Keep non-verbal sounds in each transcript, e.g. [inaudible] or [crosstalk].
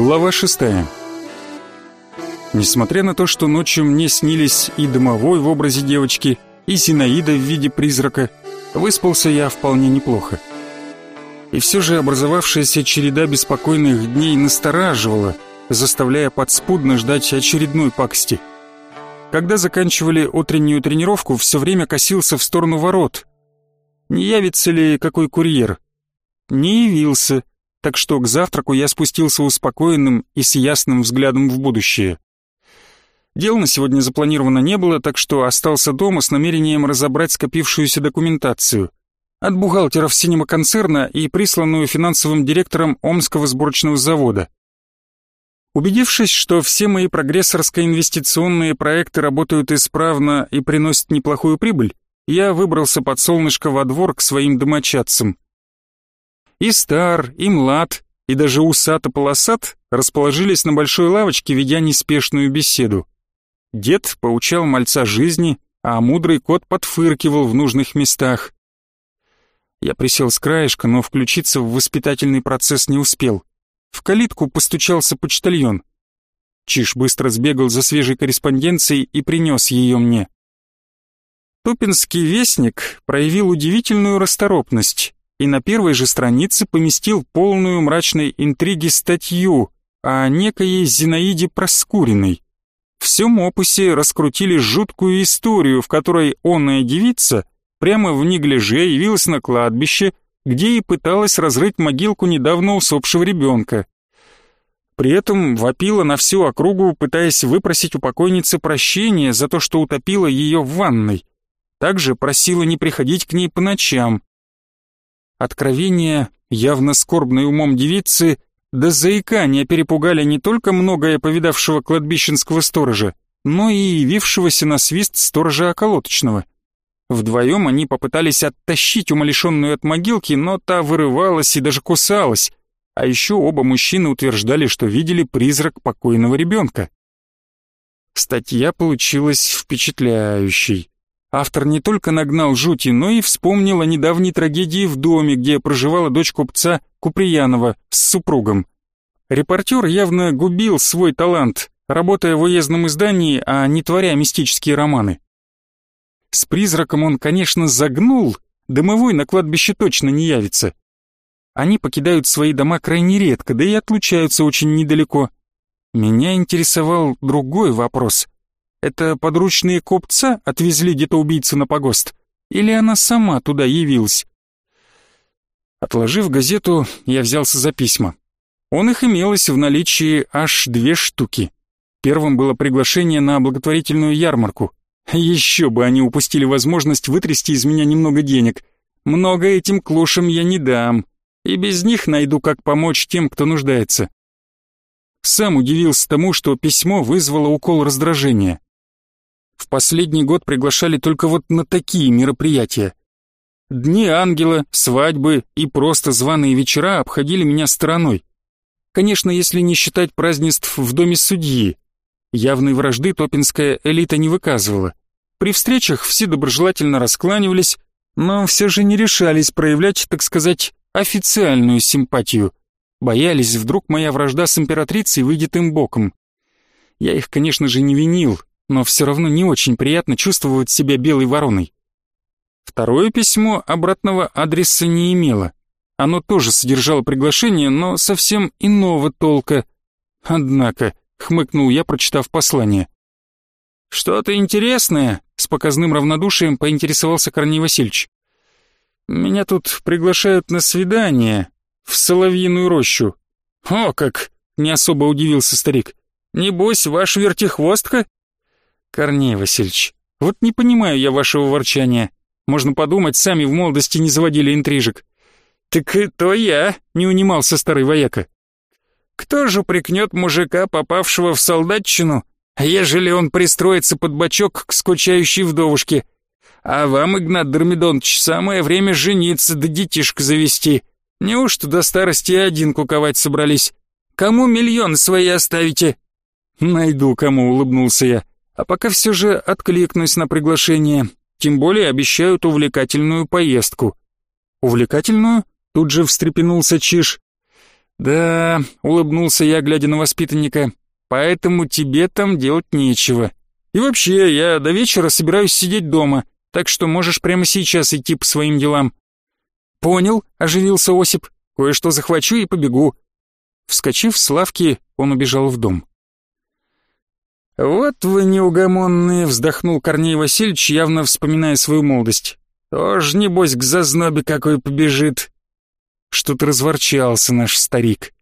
Глава шестая. Несмотря на то, что ночью мне снились и домовой в образе девочки, и Зинаида в виде призрака, выспался я вполне неплохо. И все же образовавшаяся череда беспокойных дней настораживала, заставляя подспудно ждать очередной пакости. Когда заканчивали утреннюю тренировку, все время косился в сторону ворот. Не явится ли какой курьер? Не явился, так что к завтраку я спустился успокоенным и с ясным взглядом в будущее. Дел на сегодня запланировано не было, так что остался дома с намерением разобрать скопившуюся документацию. От бухгалтеров синего концерна и присланную финансовым директором Омского сборочного завода. Убедившись, что все мои прогрессорско-инвестиционные проекты работают исправно и приносят неплохую прибыль, я выбрался под солнышко во двор к своим домочадцам. И стар, и млад, и даже усато-полосат расположились на большой лавочке, ведя неспешную беседу. Дед поучал мальца жизни, а мудрый кот подфыркивал в нужных местах. Я присел с краешка, но включиться в воспитательный процесс не успел. В калитку постучался почтальон. Чиж быстро сбегал за свежей корреспонденцией и принес ее мне. Тупинский вестник проявил удивительную расторопность и на первой же странице поместил полную мрачной интриги статью о некоей Зинаиде Проскуриной. В всем опусе раскрутили жуткую историю, в которой онная девица прямо в неглиже явилась на кладбище, где и пыталась разрыть могилку недавно усопшего ребенка. При этом вопила на всю округу, пытаясь выпросить у покойницы прощения за то, что утопила ее в ванной. Также просила не приходить к ней по ночам. Откровения, явно скорбной умом девицы, до заикания перепугали не только многое повидавшего кладбищенского сторожа, но и явившегося на свист сторожа околоточного. Вдвоем они попытались оттащить умалишенную от могилки, но та вырывалась и даже кусалась, а еще оба мужчины утверждали, что видели призрак покойного ребенка. Статья получилась впечатляющей. Автор не только нагнал жути, но и вспомнил о недавней трагедии в доме, где проживала дочь купца Куприянова с супругом. Репортер явно губил свой талант, работая в уездном издании, а не творя мистические романы. С призраком он, конечно, загнул, дымовой на кладбище точно не явится. Они покидают свои дома крайне редко, да и отлучаются очень недалеко. Меня интересовал другой вопрос. Это подручные копца отвезли где-то убийцу на погост? Или она сама туда явилась? Отложив газету, я взялся за письма. Он их имелось в наличии аж две штуки. Первым было приглашение на благотворительную ярмарку. Еще бы они упустили возможность вытрясти из меня немного денег. Много этим клушам я не дам, и без них найду, как помочь тем, кто нуждается. Сам удивился тому, что письмо вызвало укол раздражения. В последний год приглашали только вот на такие мероприятия. Дни ангела, свадьбы и просто званые вечера обходили меня стороной. Конечно, если не считать празднеств в доме судьи. Явной вражды топинская элита не выказывала. При встречах все доброжелательно раскланивались, но все же не решались проявлять, так сказать, официальную симпатию. Боялись, вдруг моя вражда с императрицей выйдет им боком. Я их, конечно же, не винил, но все равно не очень приятно чувствовать себя белой вороной. Второе письмо обратного адреса не имело. Оно тоже содержало приглашение, но совсем иного толка. Однако, хмыкнул я, прочитав послание. «Что-то интересное?» — с показным равнодушием поинтересовался Корней Васильевич. «Меня тут приглашают на свидание в Соловьиную рощу». «О как!» — не особо удивился старик. «Небось, ваш вертихвостка?» «Корней Васильевич, вот не понимаю я вашего ворчания. Можно подумать, сами в молодости не заводили интрижек». «Так то я», — не унимался старый вояка. «Кто же упрекнет мужика, попавшего в солдатчину, ежели он пристроится под бочок к скучающей вдовушке. А вам, Игнат Дормидонович, самое время жениться да детишек завести. Неужто до старости один куковать собрались? Кому миллион свои оставите?» «Найду, кому», — улыбнулся я. «А пока все же откликнусь на приглашение. Тем более обещают увлекательную поездку». «Увлекательную?» — тут же встрепенулся Чиж. «Да», — улыбнулся я, глядя на воспитанника, — «поэтому тебе там делать нечего. И вообще, я до вечера собираюсь сидеть дома, так что можешь прямо сейчас идти по своим делам». «Понял», — оживился Осип, — «кое-что захвачу и побегу». Вскочив с лавки, он убежал в дом. «Вот вы неугомонные», — вздохнул Корней Васильевич, явно вспоминая свою молодость. «Тоже, небось, к зазнобе какой побежит». Что-то разворчался наш старик.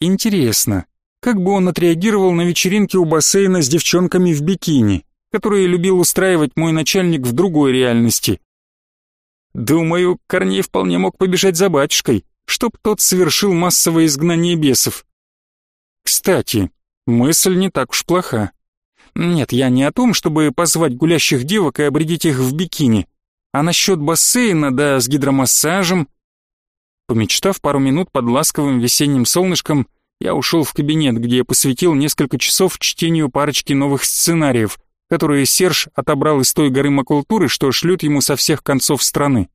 Интересно, как бы он отреагировал на вечеринке у бассейна с девчонками в бикини, которые любил устраивать мой начальник в другой реальности? Думаю, Корней вполне мог побежать за батюшкой, чтоб тот совершил массовое изгнание бесов. Кстати, мысль не так уж плоха. Нет, я не о том, чтобы позвать гулящих девок и обредить их в бикини, а насчет бассейна, да с гидромассажем, Помечтав пару минут под ласковым весенним солнышком, я ушел в кабинет, где посвятил несколько часов чтению парочки новых сценариев, которые Серж отобрал из той горы макултуры, что шлют ему со всех концов страны.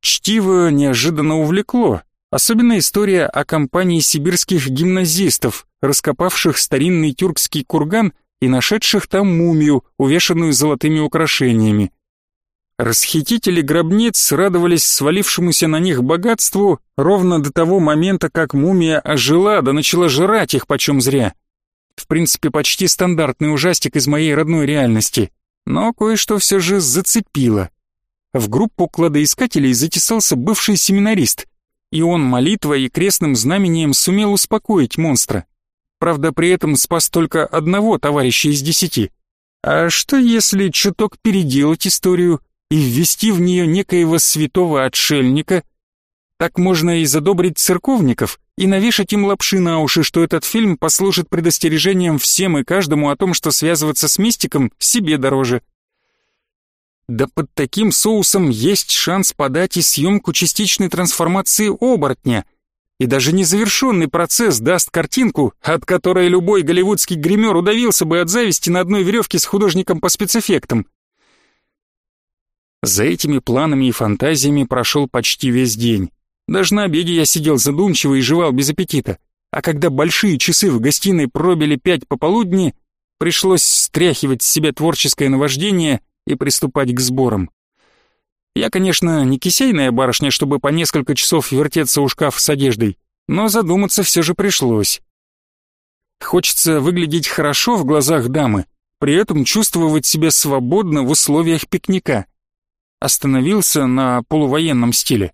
Чтиво неожиданно увлекло, особенно история о компании сибирских гимназистов, раскопавших старинный тюркский курган и нашедших там мумию, увешанную золотыми украшениями. Расхитители гробниц радовались свалившемуся на них богатству ровно до того момента, как мумия ожила да начала жрать их почем зря. В принципе, почти стандартный ужастик из моей родной реальности, но кое-что все же зацепило. В группу кладоискателей затесался бывший семинарист, и он молитвой и крестным знамением сумел успокоить монстра. Правда, при этом спас только одного товарища из десяти. А что если чуток переделать историю и ввести в нее некоего святого отшельника, так можно и задобрить церковников и навешать им лапши на уши, что этот фильм послужит предостережением всем и каждому о том, что связываться с мистиком себе дороже. Да под таким соусом есть шанс подать и съемку частичной трансформации оборотня, и даже незавершенный процесс даст картинку, от которой любой голливудский гример удавился бы от зависти на одной веревке с художником по спецэффектам. За этими планами и фантазиями прошел почти весь день. Даже на обеде я сидел задумчиво и жевал без аппетита. А когда большие часы в гостиной пробили пять пополудни, пришлось стряхивать с себя творческое наваждение и приступать к сборам. Я, конечно, не кисейная барышня, чтобы по несколько часов вертеться у шкафа с одеждой, но задуматься все же пришлось. Хочется выглядеть хорошо в глазах дамы, при этом чувствовать себя свободно в условиях пикника остановился на полувоенном стиле.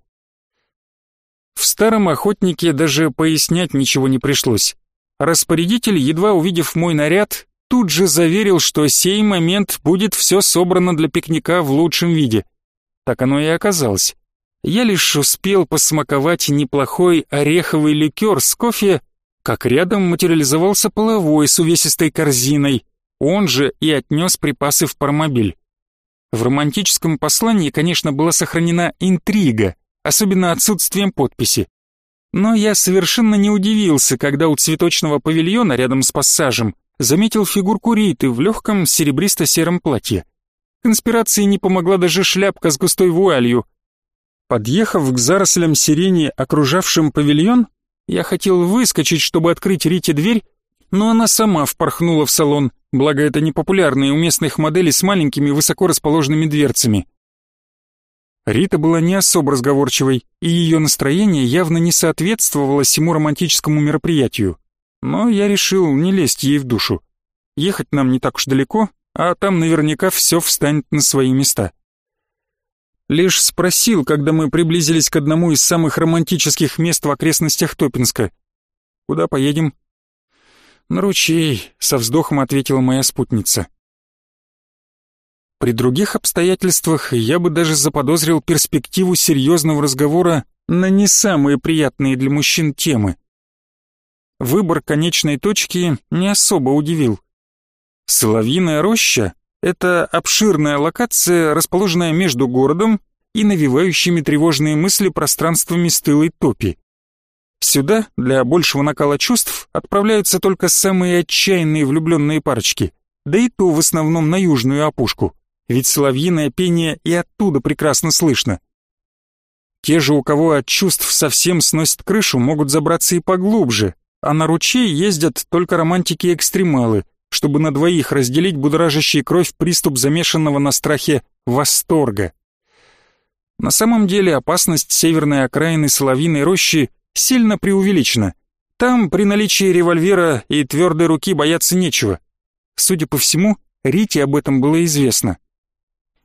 В старом охотнике даже пояснять ничего не пришлось. Распорядитель, едва увидев мой наряд, тут же заверил, что сей момент будет все собрано для пикника в лучшем виде. Так оно и оказалось. Я лишь успел посмаковать неплохой ореховый ликер с кофе, как рядом материализовался половой с увесистой корзиной, он же и отнес припасы в пармобиль. В романтическом послании, конечно, была сохранена интрига, особенно отсутствием подписи. Но я совершенно не удивился, когда у цветочного павильона рядом с пассажем заметил фигурку Риты в легком серебристо-сером платье. Конспирации не помогла даже шляпка с густой вуалью. Подъехав к зарослям сирени, окружавшим павильон, я хотел выскочить, чтобы открыть Рите дверь, но она сама впорхнула в салон, благо это не популярные у местных моделей с маленькими высоко расположенными дверцами. Рита была не особо разговорчивой, и ее настроение явно не соответствовало всему романтическому мероприятию. Но я решил не лезть ей в душу. Ехать нам не так уж далеко, а там наверняка все встанет на свои места. Лишь спросил, когда мы приблизились к одному из самых романтических мест в окрестностях Топинска. «Куда поедем?» «На ручей», — со вздохом ответила моя спутница. При других обстоятельствах я бы даже заподозрил перспективу серьезного разговора на не самые приятные для мужчин темы. Выбор конечной точки не особо удивил. Соловьиная роща — это обширная локация, расположенная между городом и навевающими тревожные мысли пространствами стылой топи. Сюда, для большего накала чувств, отправляются только самые отчаянные влюбленные парочки, да и то в основном на южную опушку, ведь соловьиное пение и оттуда прекрасно слышно. Те же, у кого от чувств совсем сносит крышу, могут забраться и поглубже, а на ручей ездят только романтики-экстремалы, чтобы на двоих разделить будоражащий кровь приступ замешанного на страхе восторга. На самом деле опасность северной окраины Соловиной рощи сильно преувеличена. Там при наличии револьвера и твердой руки бояться нечего. Судя по всему, Рите об этом было известно.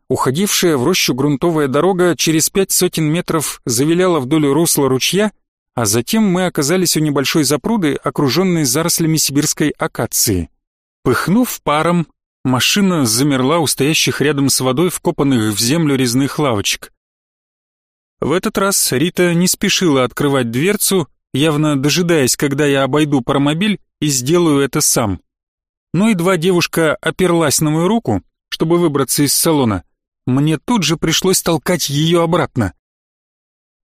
Уходившая в рощу грунтовая дорога через пять сотен метров завиляла вдоль русла ручья, а затем мы оказались у небольшой запруды, окруженной зарослями сибирской акации. Пыхнув паром, машина замерла у стоящих рядом с водой вкопанных в землю резных лавочек. В этот раз Рита не спешила открывать дверцу, явно дожидаясь, когда я обойду паромобиль и сделаю это сам. Но едва девушка оперлась на мою руку, чтобы выбраться из салона, мне тут же пришлось толкать ее обратно.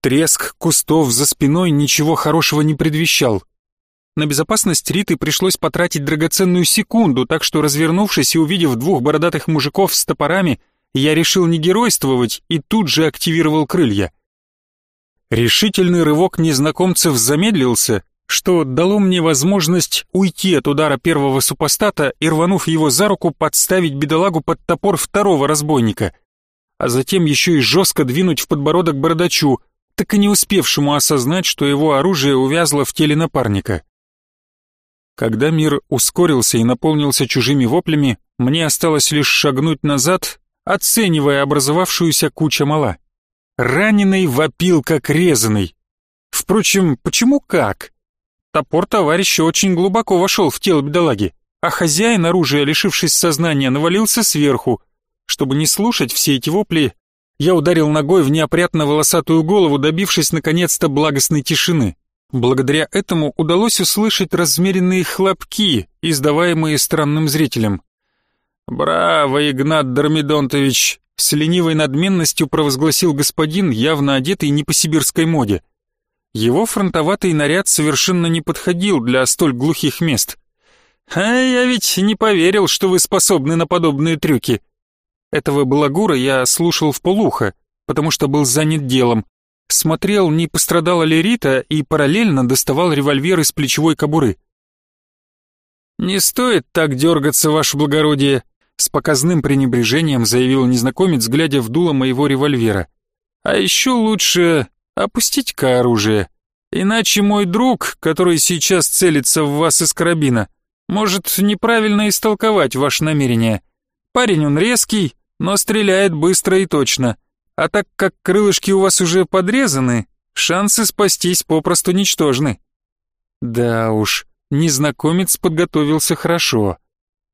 Треск кустов за спиной ничего хорошего не предвещал. На безопасность Риты пришлось потратить драгоценную секунду, так что, развернувшись и увидев двух бородатых мужиков с топорами, я решил не геройствовать и тут же активировал крылья. Решительный рывок незнакомцев замедлился, что дало мне возможность уйти от удара первого супостата и, рванув его за руку, подставить бедолагу под топор второго разбойника, а затем еще и жестко двинуть в подбородок бородачу, так и не успевшему осознать, что его оружие увязло в теле напарника. Когда мир ускорился и наполнился чужими воплями, мне осталось лишь шагнуть назад, оценивая образовавшуюся кучу мала. Раненый вопил как резанный. Впрочем, почему как? Топор товарища очень глубоко вошел в тело бедолаги, а хозяин оружия, лишившись сознания, навалился сверху. Чтобы не слушать все эти вопли, я ударил ногой в неопрятно волосатую голову, добившись наконец-то благостной тишины. Благодаря этому удалось услышать размеренные хлопки, издаваемые странным зрителем. «Браво, Игнат Дормидонтович! С ленивой надменностью провозгласил господин, явно одетый не по сибирской моде. Его фронтоватый наряд совершенно не подходил для столь глухих мест. «А я ведь не поверил, что вы способны на подобные трюки». Этого балагура я слушал в полухо, потому что был занят делом. Смотрел, не пострадала ли Рита, и параллельно доставал револьвер из плечевой кобуры. «Не стоит так дергаться, ваше благородие», с показным пренебрежением заявил незнакомец, глядя в дуло моего револьвера. «А еще лучше опустить-ка оружие. Иначе мой друг, который сейчас целится в вас из карабина, может неправильно истолковать ваше намерение. Парень он резкий, но стреляет быстро и точно. А так как крылышки у вас уже подрезаны, шансы спастись попросту ничтожны». Да уж, незнакомец подготовился хорошо.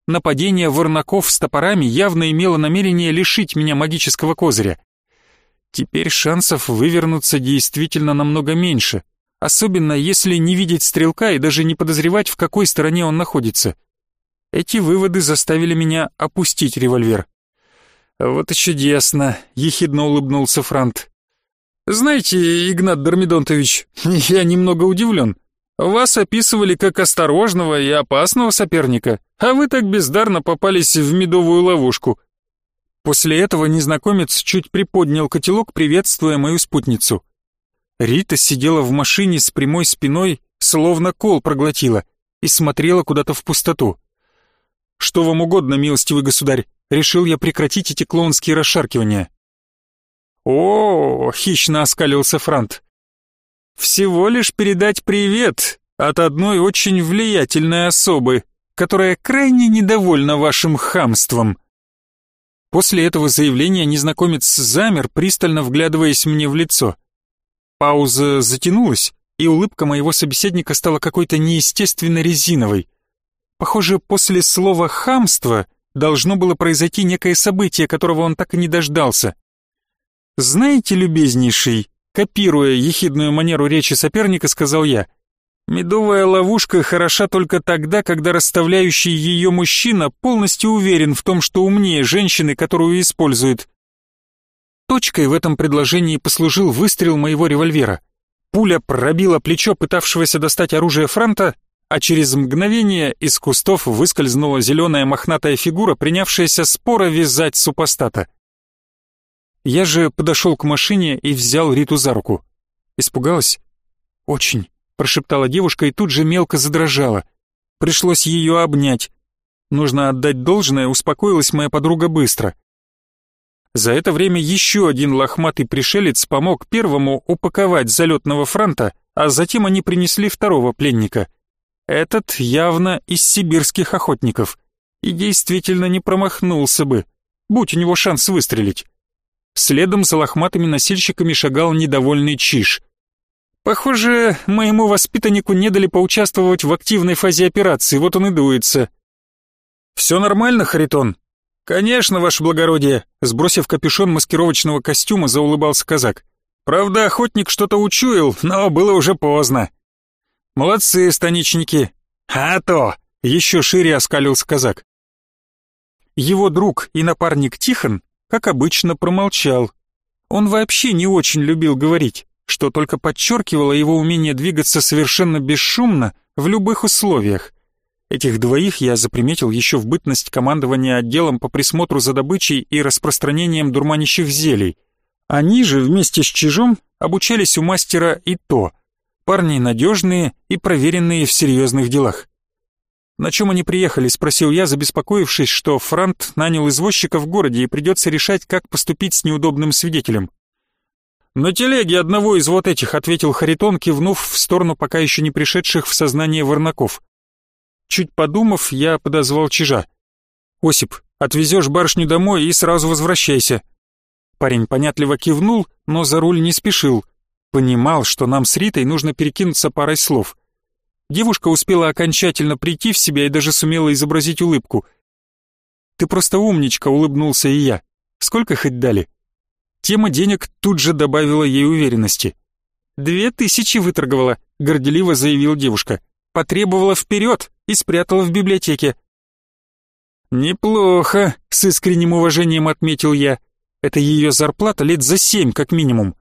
Нападение ворнаков с топорами явно имело намерение лишить меня магического козыря. Теперь шансов вывернуться действительно намного меньше, особенно если не видеть стрелка и даже не подозревать, в какой стороне он находится. Эти выводы заставили меня опустить револьвер. «Вот и чудесно», — ехидно улыбнулся Франт. «Знаете, Игнат Дормидонтович, [laughs] я немного удивлен. Вас описывали как осторожного и опасного соперника, а вы так бездарно попались в медовую ловушку. После этого незнакомец чуть приподнял котелок, приветствуя мою спутницу. Рита сидела в машине с прямой спиной, словно кол проглотила, и смотрела куда-то в пустоту. «Что вам угодно, милостивый государь?» Решил я прекратить эти клоунские расшаркивания. «О, хищно оскалился Франт. Всего лишь передать привет от одной очень влиятельной особы, которая крайне недовольна вашим хамством. После этого заявления незнакомец замер, пристально вглядываясь мне в лицо. Пауза затянулась, и улыбка моего собеседника стала какой-то неестественно резиновой. Похоже, после слова «хамство» должно было произойти некое событие, которого он так и не дождался. «Знаете, любезнейший, Копируя ехидную манеру речи соперника, сказал я. «Медовая ловушка хороша только тогда, когда расставляющий ее мужчина полностью уверен в том, что умнее женщины, которую использует». Точкой в этом предложении послужил выстрел моего револьвера. Пуля пробила плечо пытавшегося достать оружие Франта, а через мгновение из кустов выскользнула зеленая мохнатая фигура, принявшаяся споро вязать супостата. Я же подошел к машине и взял Риту за руку. Испугалась? Очень, прошептала девушка и тут же мелко задрожала. Пришлось ее обнять. Нужно отдать должное, успокоилась моя подруга быстро. За это время еще один лохматый пришелец помог первому упаковать залетного франта, а затем они принесли второго пленника. Этот явно из сибирских охотников. И действительно не промахнулся бы, будь у него шанс выстрелить. Следом за лохматыми носильщиками шагал недовольный Чиш. Похоже, моему воспитаннику не дали поучаствовать в активной фазе операции, вот он и дуется. «Все нормально, Харитон?» «Конечно, ваше благородие», — сбросив капюшон маскировочного костюма, заулыбался казак. «Правда, охотник что-то учуял, но было уже поздно». «Молодцы, станичники». «А то!» — еще шире оскалился казак. Его друг и напарник Тихон, как обычно, промолчал. Он вообще не очень любил говорить, что только подчеркивало его умение двигаться совершенно бесшумно в любых условиях. Этих двоих я заприметил еще в бытность командования отделом по присмотру за добычей и распространением дурманящих зелий. Они же вместе с Чижом обучались у мастера и то. Парни надежные и проверенные в серьезных делах. «На чем они приехали?» — спросил я, забеспокоившись, что Франт нанял извозчика в городе и придется решать, как поступить с неудобным свидетелем. «На телеге одного из вот этих», — ответил Харитон, кивнув в сторону пока еще не пришедших в сознание ворнаков. Чуть подумав, я подозвал Чижа. «Осип, отвезешь барышню домой и сразу возвращайся». Парень понятливо кивнул, но за руль не спешил. Понимал, что нам с Ритой нужно перекинуться парой слов. Девушка успела окончательно прийти в себя и даже сумела изобразить улыбку. «Ты просто умничка», — улыбнулся и я. «Сколько хоть дали?» Тема денег тут же добавила ей уверенности. «Две тысячи выторговала», — горделиво заявила девушка. «Потребовала вперед, и спрятала в библиотеке. «Неплохо», — с искренним уважением отметил я. «Это ее зарплата лет за семь, как минимум».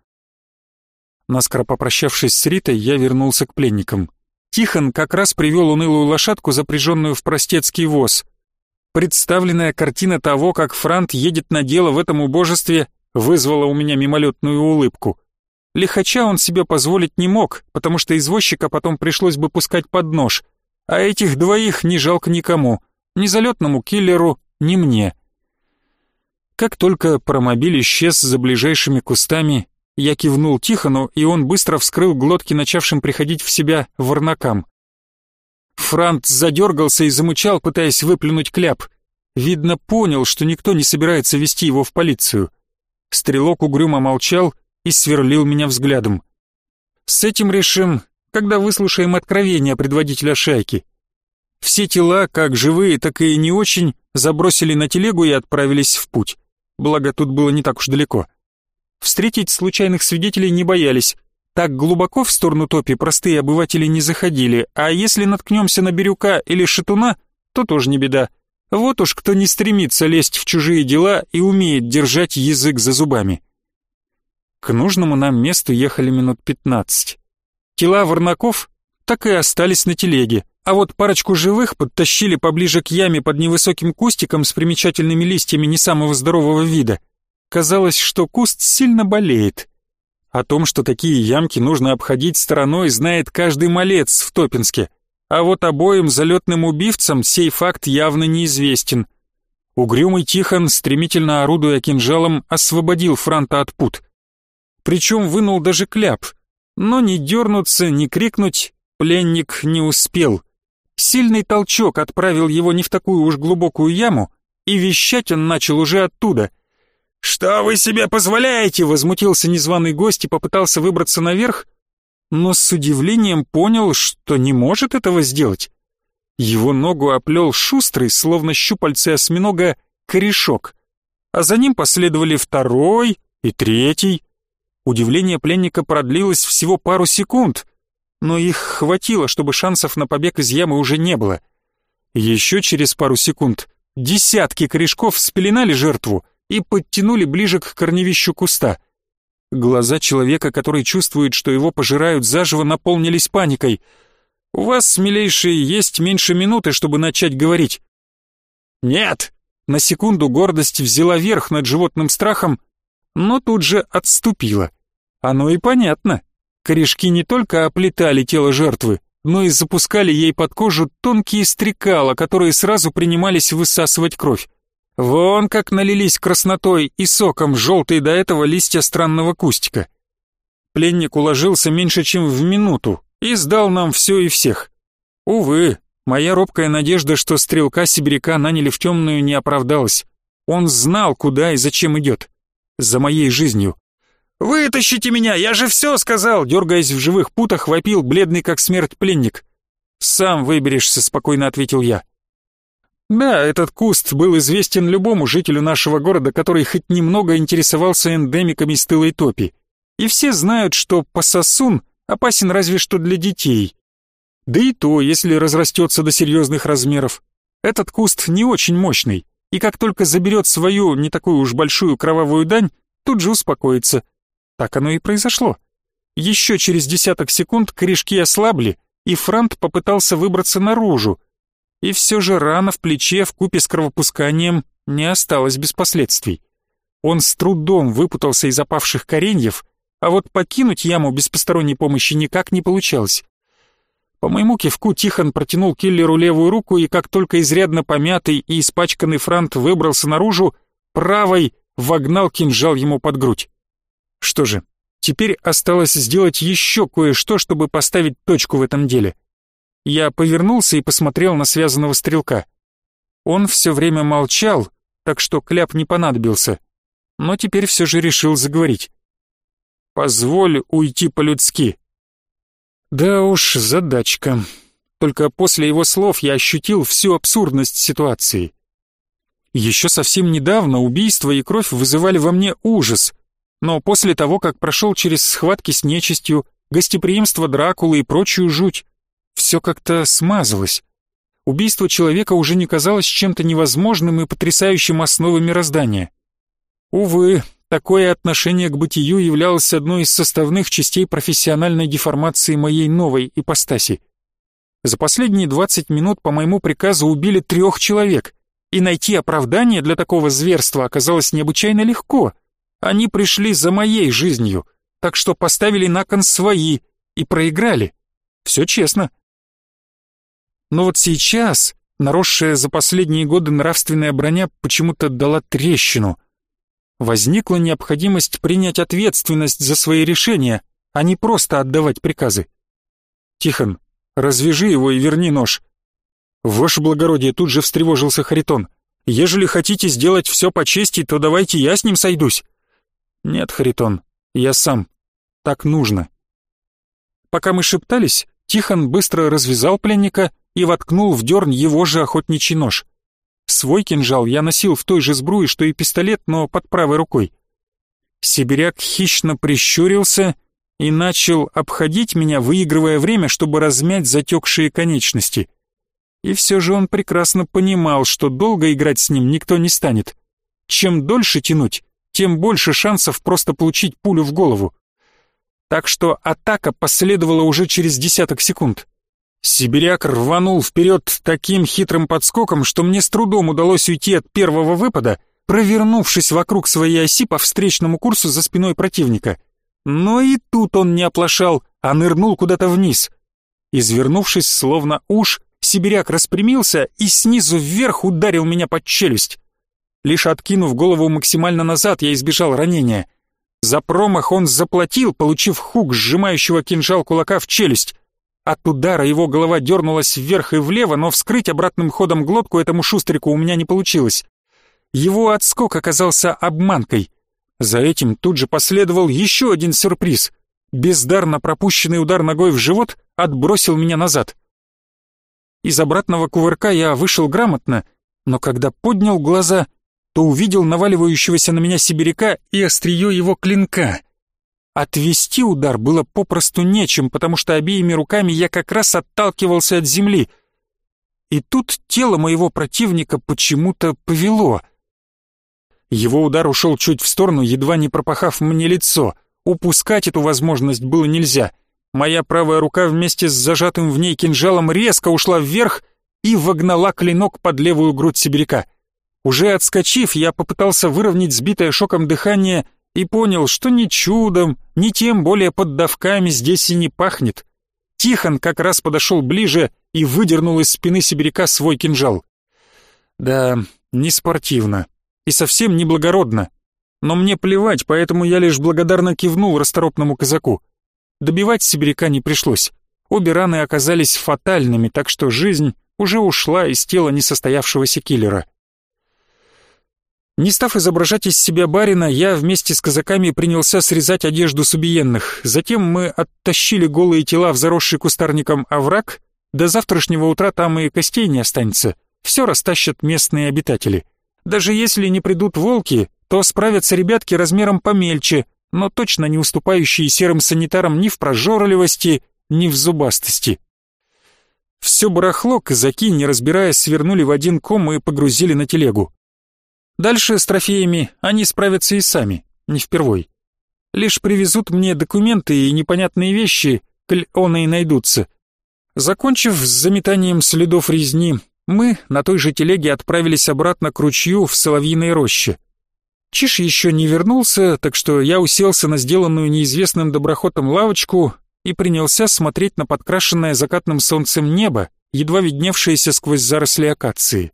Наскоро попрощавшись с Ритой, я вернулся к пленникам. Тихон как раз привел унылую лошадку, запряженную в простецкий воз. Представленная картина того, как Франт едет на дело в этом убожестве, вызвала у меня мимолетную улыбку. Лихача он себе позволить не мог, потому что извозчика потом пришлось бы пускать под нож — а этих двоих не жалко никому, ни залетному киллеру, ни мне. Как только промобиль исчез за ближайшими кустами, я кивнул Тихону, и он быстро вскрыл глотки начавшим приходить в себя ворнакам. Франт задергался и замычал, пытаясь выплюнуть кляп. Видно, понял, что никто не собирается вести его в полицию. Стрелок угрюмо молчал и сверлил меня взглядом. «С этим решим когда выслушаем откровения предводителя шайки. Все тела, как живые, так и не очень, забросили на телегу и отправились в путь. Благо, тут было не так уж далеко. Встретить случайных свидетелей не боялись. Так глубоко в сторону топи простые обыватели не заходили, а если наткнемся на Бирюка или Шатуна, то тоже не беда. Вот уж кто не стремится лезть в чужие дела и умеет держать язык за зубами. К нужному нам месту ехали минут пятнадцать. Тела ворнаков так и остались на телеге, а вот парочку живых подтащили поближе к яме под невысоким кустиком с примечательными листьями не самого здорового вида. Казалось, что куст сильно болеет. О том, что такие ямки нужно обходить стороной, знает каждый малец в Топинске. А вот обоим залетным убивцам сей факт явно неизвестен. Угрюмый Тихон, стремительно орудуя кинжалом, освободил Франта от пут. Причем вынул даже кляп — но ни дернуться, ни крикнуть пленник не успел. Сильный толчок отправил его не в такую уж глубокую яму, и вещать он начал уже оттуда. «Что вы себе позволяете?» — возмутился незваный гость и попытался выбраться наверх, но с удивлением понял, что не может этого сделать. Его ногу оплел шустрый, словно щупальце осьминога, корешок, а за ним последовали второй и третий. Удивление пленника продлилось всего пару секунд, но их хватило, чтобы шансов на побег из ямы уже не было. Еще через пару секунд десятки корешков спеленали жертву и подтянули ближе к корневищу куста. Глаза человека, который чувствует, что его пожирают заживо, наполнились паникой. «У вас, милейшие, есть меньше минуты, чтобы начать говорить». «Нет!» На секунду гордость взяла верх над животным страхом, но тут же отступила. Оно и понятно. Корешки не только оплетали тело жертвы, но и запускали ей под кожу тонкие стрекала, которые сразу принимались высасывать кровь. Вон как налились краснотой и соком желтые до этого листья странного кустика. Пленник уложился меньше, чем в минуту и сдал нам все и всех. Увы, моя робкая надежда, что стрелка-сибиряка наняли в темную, не оправдалась. Он знал, куда и зачем идет. За моей жизнью. «Вытащите меня, я же все сказал!» Дергаясь в живых путах, вопил бледный как смерть пленник. «Сам выберешься», — спокойно ответил я. Да, этот куст был известен любому жителю нашего города, который хоть немного интересовался эндемиками стылой топи. И все знают, что пососун опасен разве что для детей. Да и то, если разрастется до серьезных размеров. Этот куст не очень мощный, и как только заберет свою не такую уж большую кровавую дань, тут же успокоится — так оно и произошло. Еще через десяток секунд корешки ослабли, и Франт попытался выбраться наружу. И все же рана в плече в купе с кровопусканием не осталась без последствий. Он с трудом выпутался из опавших кореньев, а вот покинуть яму без посторонней помощи никак не получалось. По моему кивку Тихон протянул киллеру левую руку, и как только изрядно помятый и испачканный Франт выбрался наружу, правой вогнал кинжал ему под грудь. Что же, теперь осталось сделать еще кое-что, чтобы поставить точку в этом деле. Я повернулся и посмотрел на связанного стрелка. Он все время молчал, так что кляп не понадобился, но теперь все же решил заговорить. «Позволь уйти по-людски». Да уж, задачка. Только после его слов я ощутил всю абсурдность ситуации. Еще совсем недавно убийство и кровь вызывали во мне ужас — но после того, как прошел через схватки с нечистью, гостеприимство Дракулы и прочую жуть, все как-то смазалось. Убийство человека уже не казалось чем-то невозможным и потрясающим основой мироздания. Увы, такое отношение к бытию являлось одной из составных частей профессиональной деформации моей новой ипостаси. За последние 20 минут по моему приказу убили трех человек, и найти оправдание для такого зверства оказалось необычайно легко — они пришли за моей жизнью, так что поставили на кон свои и проиграли. Все честно. Но вот сейчас наросшая за последние годы нравственная броня почему-то дала трещину. Возникла необходимость принять ответственность за свои решения, а не просто отдавать приказы. «Тихон, развяжи его и верни нож». «Ваше благородие», тут же встревожился Харитон. «Ежели хотите сделать все по чести, то давайте я с ним сойдусь». «Нет, Харитон, я сам. Так нужно». Пока мы шептались, Тихон быстро развязал пленника и воткнул в дерн его же охотничий нож. Свой кинжал я носил в той же сбруе, что и пистолет, но под правой рукой. Сибиряк хищно прищурился и начал обходить меня, выигрывая время, чтобы размять затекшие конечности. И все же он прекрасно понимал, что долго играть с ним никто не станет. Чем дольше тянуть, тем больше шансов просто получить пулю в голову. Так что атака последовала уже через десяток секунд. Сибиряк рванул вперед таким хитрым подскоком, что мне с трудом удалось уйти от первого выпада, провернувшись вокруг своей оси по встречному курсу за спиной противника. Но и тут он не оплошал, а нырнул куда-то вниз. Извернувшись, словно уж, сибиряк распрямился и снизу вверх ударил меня под челюсть. Лишь откинув голову максимально назад, я избежал ранения. За промах он заплатил, получив хук сжимающего кинжал кулака в челюсть. От удара его голова дернулась вверх и влево, но вскрыть обратным ходом глотку этому шустрику у меня не получилось. Его отскок оказался обманкой. За этим тут же последовал еще один сюрприз. Бездарно пропущенный удар ногой в живот отбросил меня назад. Из обратного кувырка я вышел грамотно, но когда поднял глаза, то увидел наваливающегося на меня сибиряка и острие его клинка. Отвести удар было попросту нечем, потому что обеими руками я как раз отталкивался от земли. И тут тело моего противника почему-то повело. Его удар ушел чуть в сторону, едва не пропахав мне лицо. Упускать эту возможность было нельзя. Моя правая рука вместе с зажатым в ней кинжалом резко ушла вверх и вогнала клинок под левую грудь сибиряка. Уже отскочив, я попытался выровнять сбитое шоком дыхание и понял, что ни чудом, ни тем более поддавками здесь и не пахнет. Тихон как раз подошел ближе и выдернул из спины сибиряка свой кинжал. Да, не спортивно и совсем не благородно. Но мне плевать, поэтому я лишь благодарно кивнул расторопному казаку. Добивать сибиряка не пришлось. Обе раны оказались фатальными, так что жизнь уже ушла из тела несостоявшегося киллера. Не став изображать из себя барина, я вместе с казаками принялся срезать одежду с убиенных. Затем мы оттащили голые тела в заросший кустарником овраг. До завтрашнего утра там и костей не останется. Все растащат местные обитатели. Даже если не придут волки, то справятся ребятки размером помельче, но точно не уступающие серым санитарам ни в прожорливости, ни в зубастости. Все барахло казаки, не разбираясь, свернули в один ком и погрузили на телегу. Дальше с трофеями они справятся и сами, не впервой. Лишь привезут мне документы и непонятные вещи, коль он и найдутся. Закончив с заметанием следов резни, мы на той же телеге отправились обратно к ручью в Соловьиной роще. Чиш еще не вернулся, так что я уселся на сделанную неизвестным доброхотом лавочку и принялся смотреть на подкрашенное закатным солнцем небо, едва видневшееся сквозь заросли акации.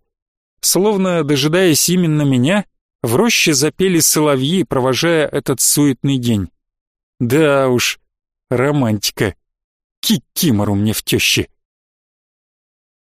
Словно дожидаясь именно меня, в роще запели соловьи, провожая этот суетный день. Да уж, романтика. Кикимору мне в тещи.